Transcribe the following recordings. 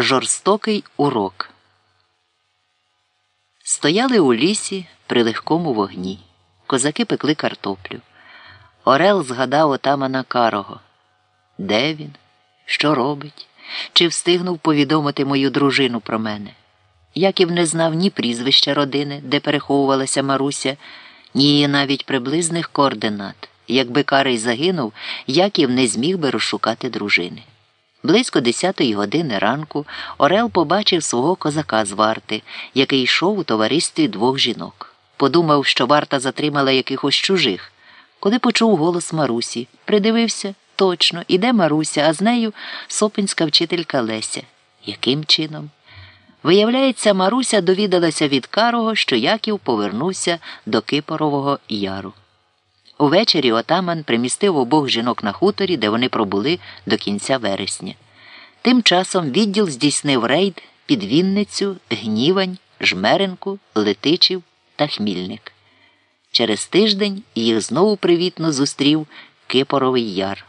Жорстокий урок. Стояли у лісі при легкому вогні. Козаки пекли картоплю. Орел згадав отамана Карого. Де він? Що робить? Чи встигнув повідомити мою дружину про мене? Яків не знав ні прізвища родини, де переховувалася Маруся, ні її навіть приблизних координат. Якби Карий загинув, Яків не зміг би розшукати дружини. Близько десятої години ранку Орел побачив свого козака з варти, який йшов у товаристві двох жінок. Подумав, що варта затримала якихось чужих. Коли почув голос Марусі, придивився точно, іде Маруся, а з нею сопинська вчителька Леся. Яким чином? Виявляється, Маруся довідалася від Карого, що Яків повернувся до Кипорового яру. Увечері отаман примістив обох жінок на хуторі, де вони пробули до кінця вересня. Тим часом відділ здійснив рейд під Вінницю, Гнівань, Жмеренку, Летичів та Хмільник. Через тиждень їх знову привітно зустрів Кипоровий яр.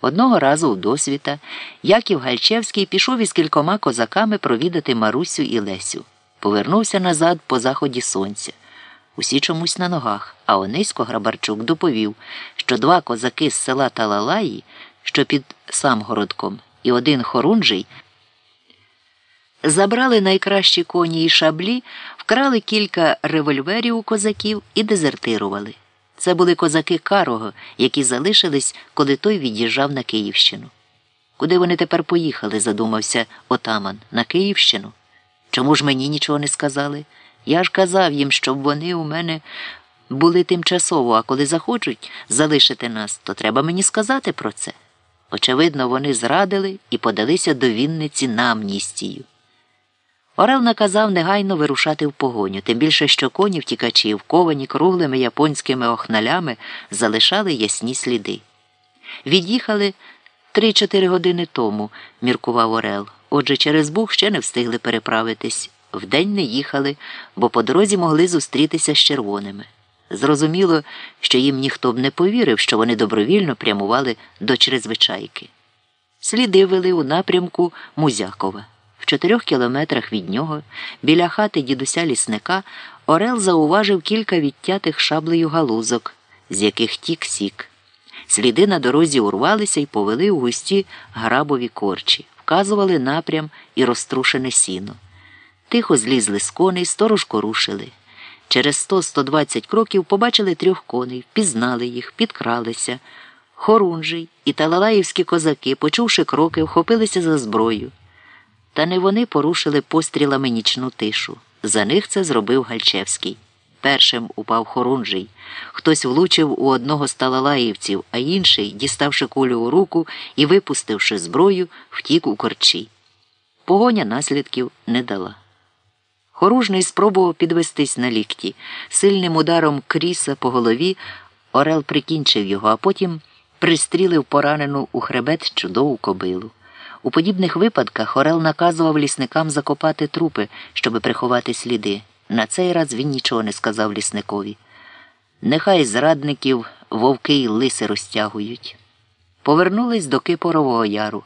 Одного разу у досвіта Яків Гальчевський пішов із кількома козаками провідати Марусю і Лесю. Повернувся назад по заході сонця. Усі чомусь на ногах, а Онисько Грабарчук доповів, що два козаки з села Талалаї, що під Самгородком, і один хорунжий, забрали найкращі коні і шаблі, вкрали кілька револьверів у козаків і дезертирували. Це були козаки Карого, які залишились, коли той від'їжджав на Київщину. Куди вони тепер поїхали, задумався отаман, на Київщину. Чому ж мені нічого не сказали? Я ж казав їм, щоб вони у мене були тимчасово, а коли захочуть залишити нас, то треба мені сказати про це. Очевидно, вони зрадили і подалися до Вінниці на амністію. Орел наказав негайно вирушати в погоню, тим більше, що коні втікачі, вковані круглими японськими охналями, залишали ясні сліди. Від'їхали три-чотири години тому, міркував Орел. Отже, через Буг ще не встигли переправитись. Вдень не їхали, бо по дорозі могли зустрітися з червоними. Зрозуміло, що їм ніхто б не повірив, що вони добровільно прямували до Чрезвичайки. Сліди вели у напрямку Музякова. В чотирьох кілометрах від нього, біля хати дідуся лісника, Орел зауважив кілька відтятих шаблею галузок, з яких тік сік. Сліди на дорозі урвалися і повели у густі грабові корчі, вказували напрям і розтрушене сіно. Тихо злізли з коней, сторожко рушили. Через сто 120 кроків побачили трьох коней, впізнали їх, підкралися. Хорунжий і талалаївські козаки, почувши кроки, вхопилися за зброю. Та не вони порушили пострілами нічну тишу. За них це зробив Гальчевський. Першим упав хорунжий. Хтось влучив у одного з талалаївців, а інший, діставши кулю у руку і випустивши зброю, втік у корчі. Погоня наслідків не дала. Хоружний спробував підвестись на лікті. Сильним ударом кріса по голові Орел прикінчив його, а потім пристрілив поранену у хребет чудову кобилу. У подібних випадках Орел наказував лісникам закопати трупи, щоб приховати сліди. На цей раз він нічого не сказав лісникові. Нехай зрадників вовки й лиси розтягують. Повернулись до Кипорового яру.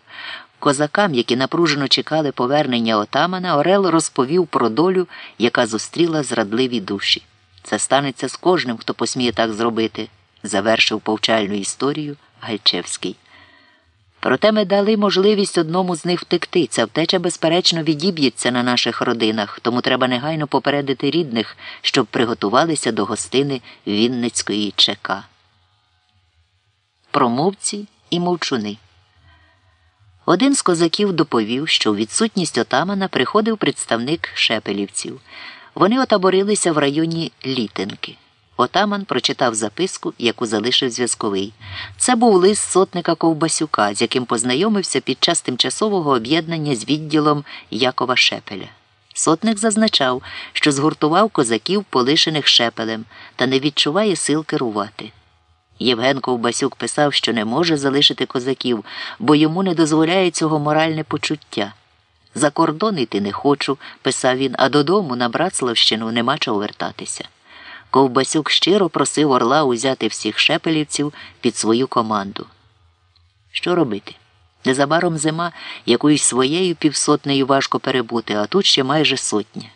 Козакам, які напружено чекали повернення отамана, Орел розповів про долю, яка зустріла зрадливі душі. Це станеться з кожним, хто посміє так зробити, завершив повчальну історію Гальчевський. Проте ми дали можливість одному з них втекти. Ця втеча, безперечно, відіб'ється на наших родинах, тому треба негайно попередити рідних, щоб приготувалися до гостини Вінницької ЧК. Промовці і мовчуни. Один з козаків доповів, що у відсутність отамана приходив представник шепелівців. Вони отаборилися в районі Літинки. Отаман прочитав записку, яку залишив зв'язковий. Це був лист сотника Ковбасюка, з яким познайомився під час тимчасового об'єднання з відділом Якова Шепеля. Сотник зазначав, що згуртував козаків, полишених шепелем, та не відчуває сил керувати. Євген Ковбасюк писав, що не може залишити козаків, бо йому не дозволяє цього моральне почуття. За кордон йти не хочу, писав він, а додому на Братславщину нема чого вертатися. Ковбасюк щиро просив Орла узяти всіх шепелівців під свою команду. Що робити? Незабаром зима якоюсь своєю півсотнею важко перебути, а тут ще майже сотня.